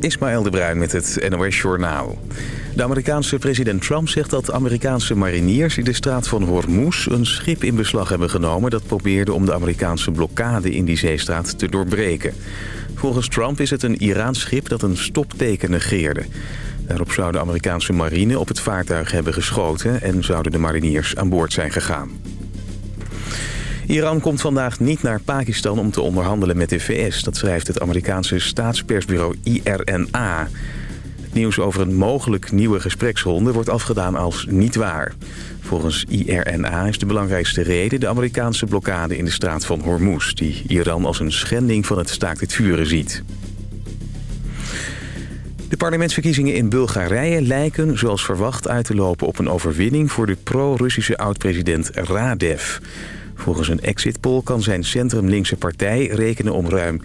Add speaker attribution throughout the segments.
Speaker 1: Ismaël de Bruin met het NOS Journaal. De Amerikaanse president Trump zegt dat Amerikaanse mariniers in de straat van Hormuz... een schip in beslag hebben genomen dat probeerde om de Amerikaanse blokkade in die zeestraat te doorbreken. Volgens Trump is het een Iraans schip dat een stopteken negeerde. Daarop zou de Amerikaanse marine op het vaartuig hebben geschoten... en zouden de mariniers aan boord zijn gegaan. Iran komt vandaag niet naar Pakistan om te onderhandelen met de VS. Dat schrijft het Amerikaanse staatspersbureau IRNA. Het nieuws over een mogelijk nieuwe gespreksronde wordt afgedaan als niet waar. Volgens IRNA is de belangrijkste reden de Amerikaanse blokkade in de straat van Hormuz... die Iran als een schending van het staakt het vuren ziet. De parlementsverkiezingen in Bulgarije lijken, zoals verwacht, uit te lopen op een overwinning voor de pro-Russische oud-president Radev. Volgens een exit poll kan zijn centrum-linkse partij rekenen om ruim 39%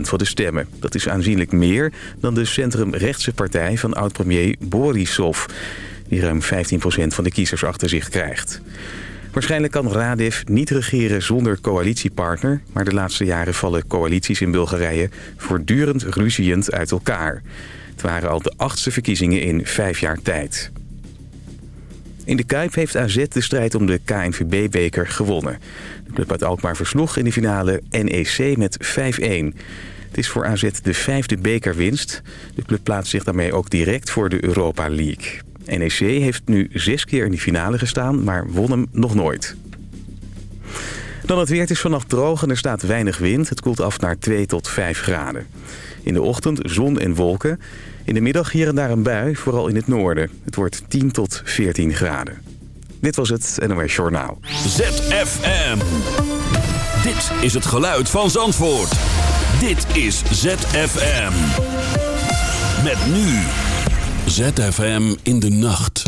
Speaker 1: van de stemmen. Dat is aanzienlijk meer dan de centrum-rechtse partij van oud-premier Borisov... die ruim 15% van de kiezers achter zich krijgt. Waarschijnlijk kan Radev niet regeren zonder coalitiepartner... maar de laatste jaren vallen coalities in Bulgarije voortdurend ruziend uit elkaar. Het waren al de achtste verkiezingen in vijf jaar tijd. In de Kuip heeft AZ de strijd om de KNVB-beker gewonnen. De club uit Alkmaar versloeg in de finale NEC met 5-1. Het is voor AZ de vijfde bekerwinst. De club plaatst zich daarmee ook direct voor de Europa League. NEC heeft nu zes keer in de finale gestaan, maar won hem nog nooit. Dan het weer. Het is vannacht droog en er staat weinig wind. Het koelt af naar 2 tot 5 graden. In de ochtend zon en wolken. In de middag hier en daar een bui, vooral in het noorden. Het wordt 10 tot 14 graden. Dit was het NOS Journaal.
Speaker 2: ZFM. Dit is het geluid van Zandvoort. Dit is ZFM. Met nu. ZFM in de nacht.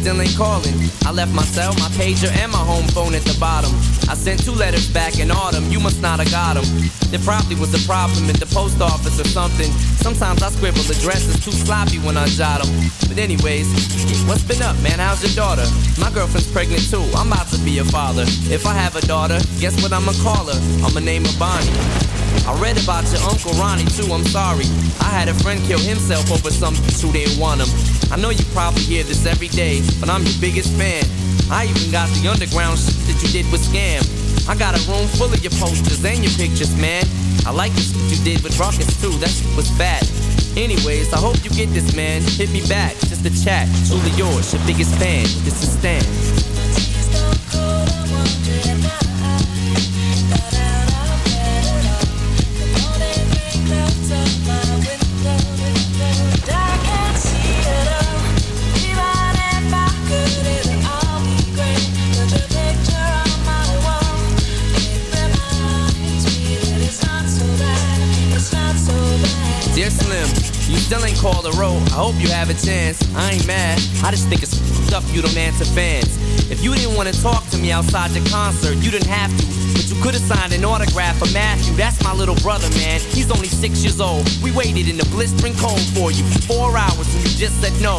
Speaker 3: Still ain't calling. I left my cell, my pager, and my home phone at the bottom. I sent two letters back in autumn, you must not have got them. There probably was a problem at the post office or something. Sometimes I scribble addresses too sloppy when I jot them. But anyways, what's been up, man? How's your daughter? My girlfriend's pregnant too. I'm about to be a father. If I have a daughter, guess what I'ma call her? I'ma name her Bonnie. I read about your Uncle Ronnie too, I'm sorry. I had a friend kill himself over some who didn't want him. I know you probably hear this every day, but I'm your biggest fan. I even got the underground shit you did with Skam. I got a room full of your posters and your pictures, man. I like shit you did with Rawkus too, that shit was fat. Anyways, I hope you get this, man. Hit me back, just a chat. Truly yours, your biggest fan. This is Stan. You still ain't called a roll. I hope you have a chance. I ain't mad. I just think it's stuff you don't answer fans. If you didn't want to talk to me outside your concert, you didn't have to. But you could have signed an autograph for Matthew. That's my little brother, man. He's only six years old. We waited in the blistering cold for you for four hours and you just said no.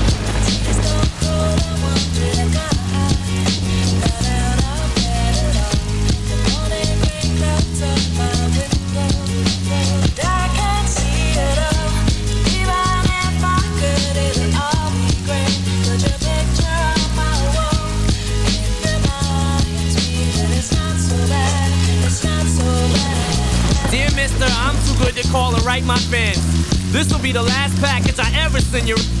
Speaker 3: Call and write my fans. This will be the last package I ever send you.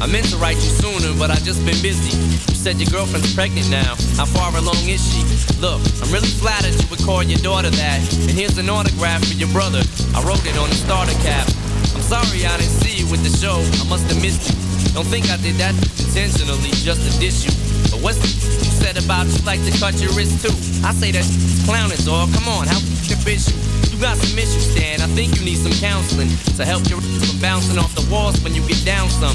Speaker 3: I meant to write you sooner, but I just been busy. You said your girlfriend's pregnant now. How far along is she? Look, I'm really flattered you would call your daughter that. And here's an autograph for your brother. I wrote it on the starter cap. I'm sorry I didn't see you with the show. I must have missed you. Don't think I did that intentionally just to diss you. But what's the you said about you like to cut your wrist too? I say that clowning, dog. Come on, how can you bitch you? You got some issues, Stan. I think you need some counseling to help your from bouncing off the walls when you get down some.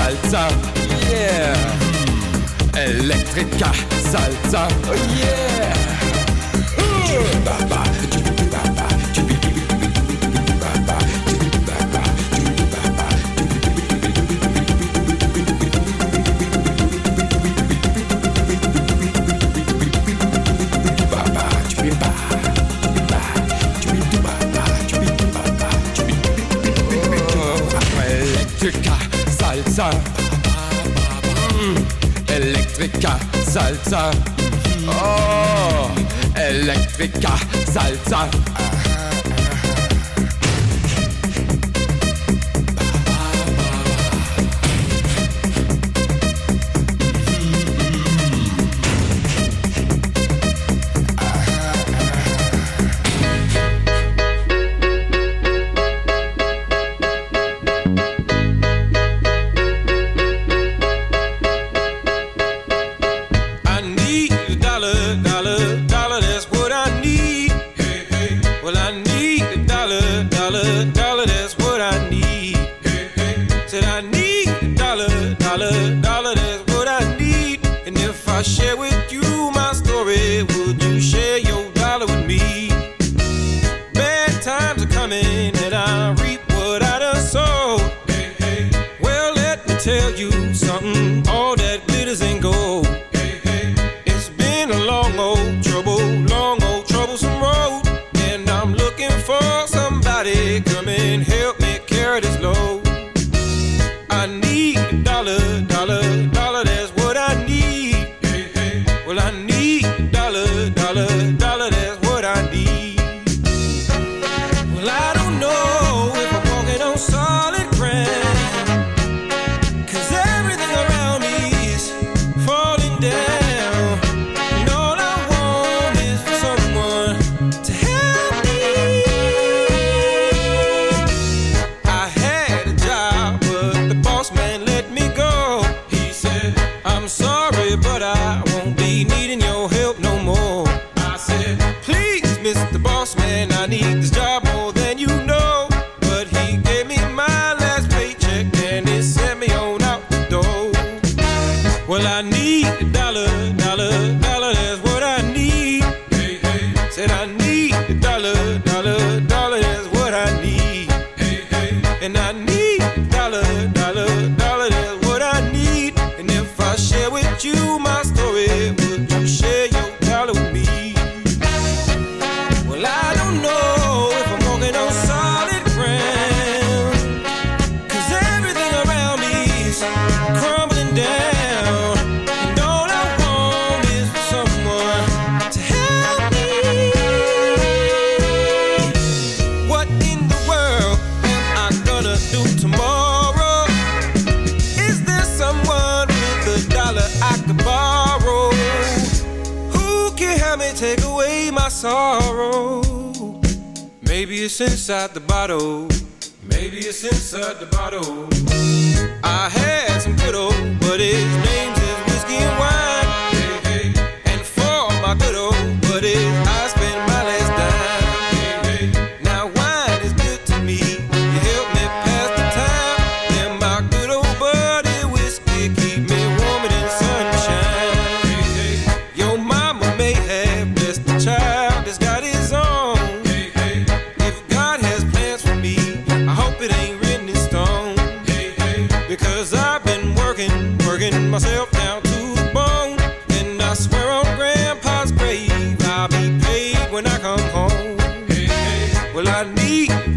Speaker 4: salsa, yeah. Electrica salsa, oh, yeah. Electrica Salsa. Oh, Salza Salsa.
Speaker 5: sorry, but I Well, I need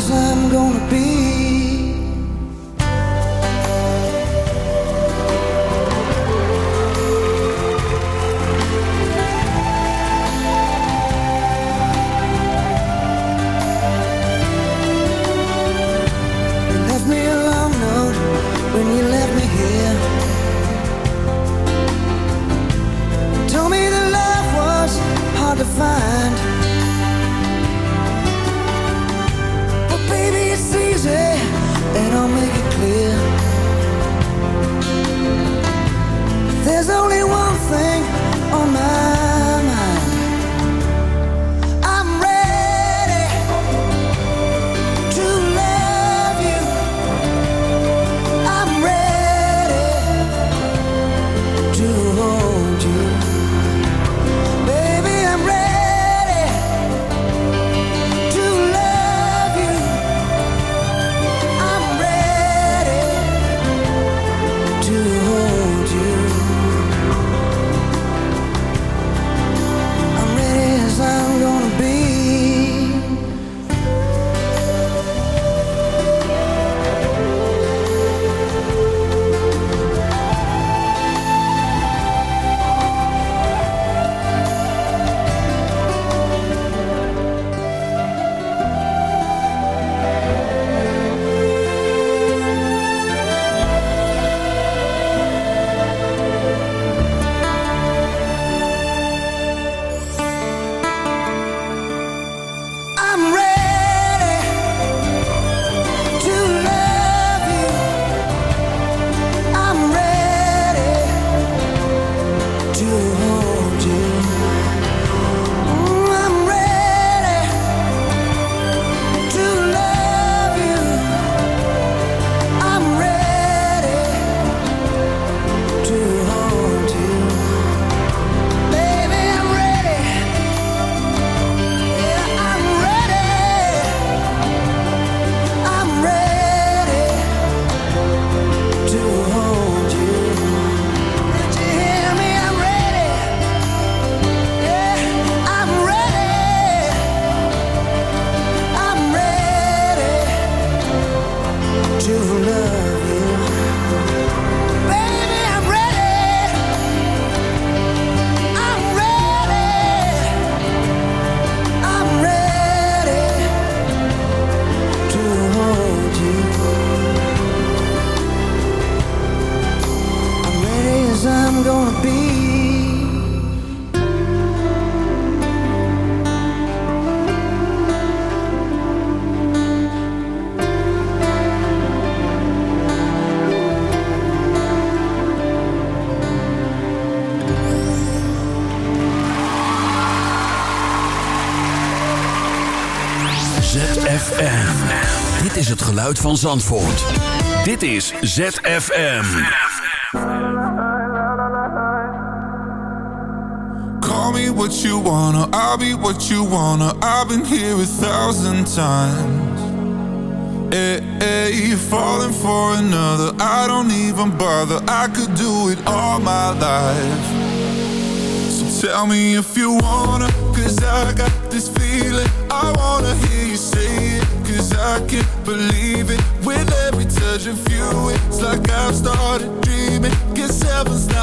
Speaker 6: Cause I'm gonna be
Speaker 7: geluid van Zandvoort. Dit is ZFM.
Speaker 8: Call me what you wanna, I'll be what you wanna. I've been here a thousand times. Eh, eh, hey, hey, falling for another, I don't even bother. I could do it all my life. Tell me if you wanna, cause I got this feeling. I wanna hear you say it Cause I can't believe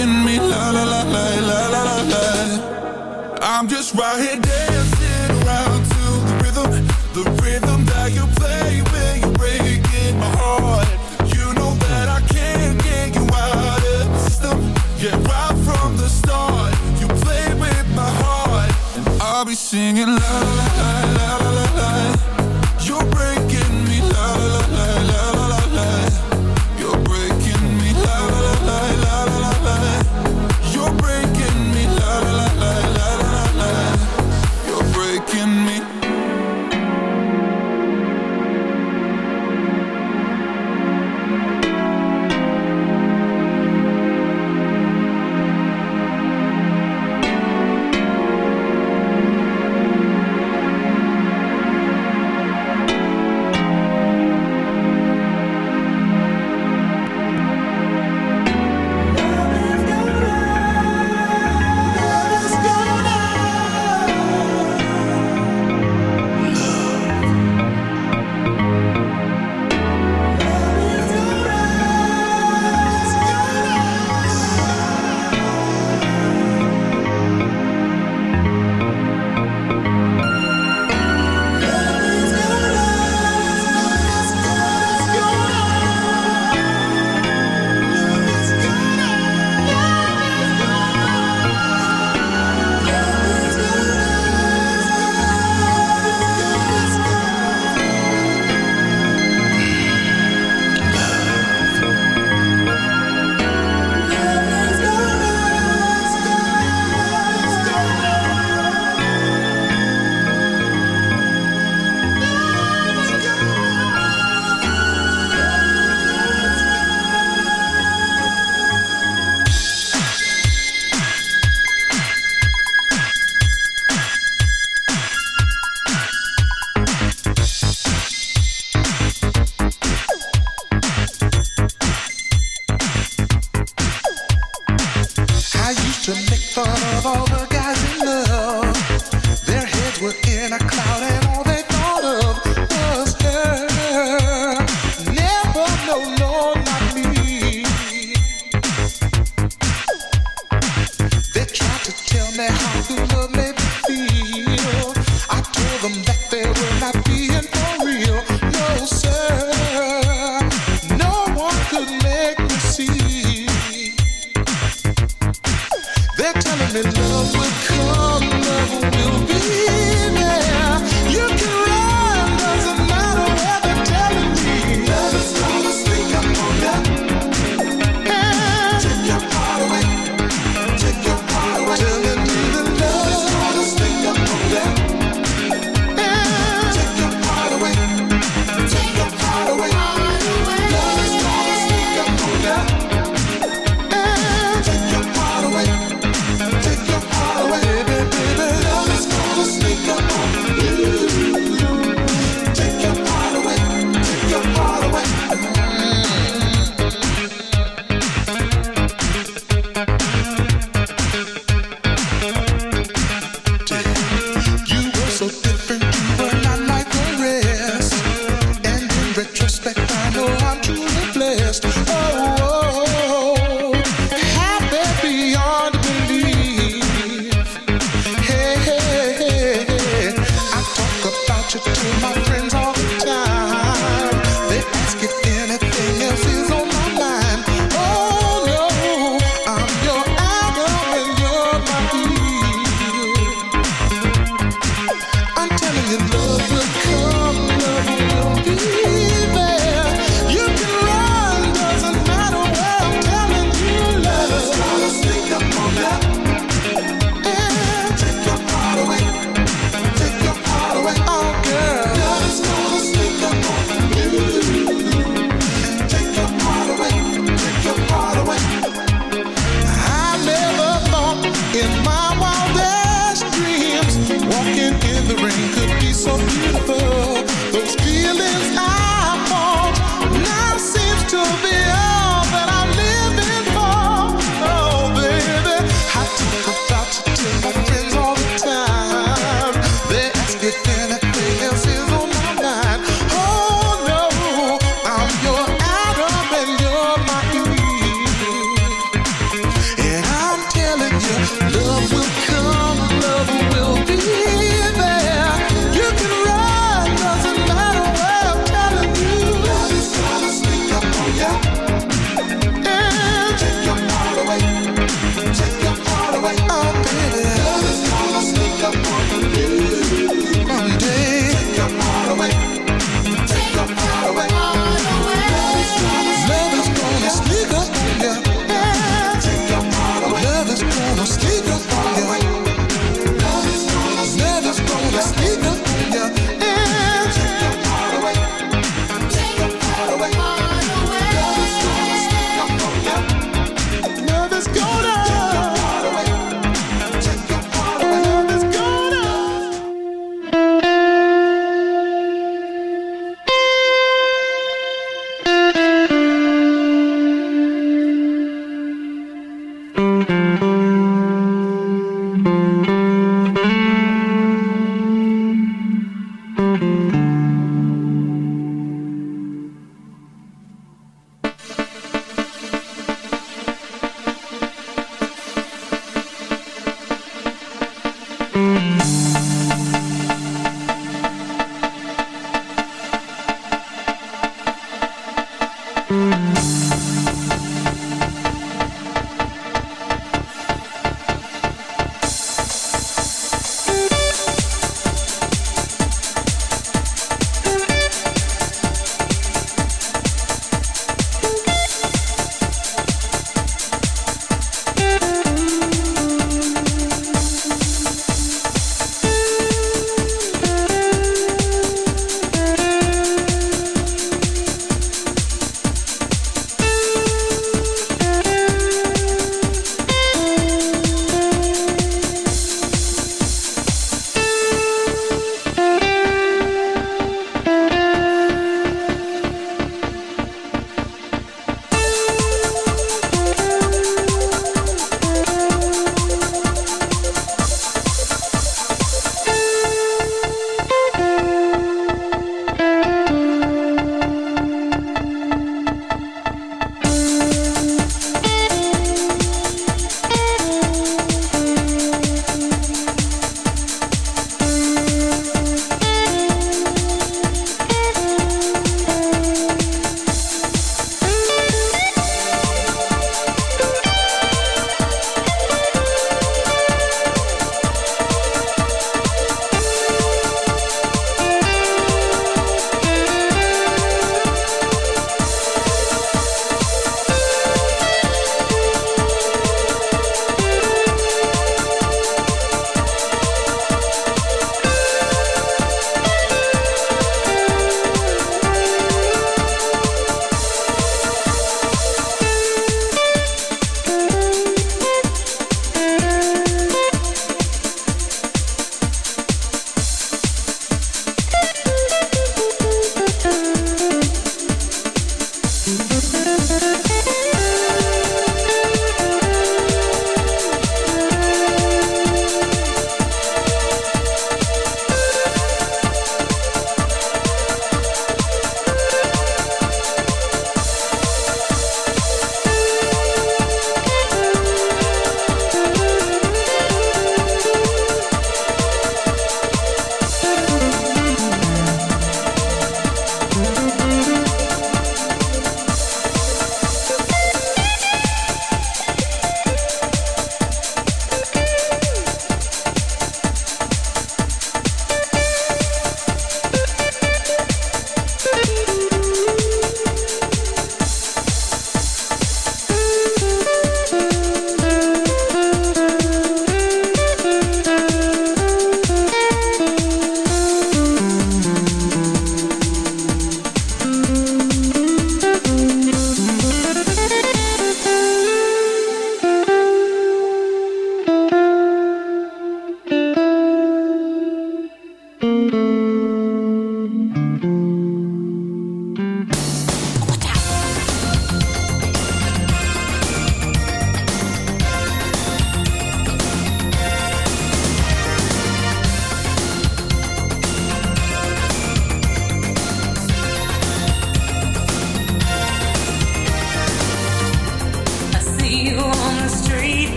Speaker 8: in me, la la la la la la la. I'm just right here dancing around to the rhythm, the rhythm that you.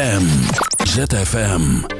Speaker 7: ZFM. ZFM.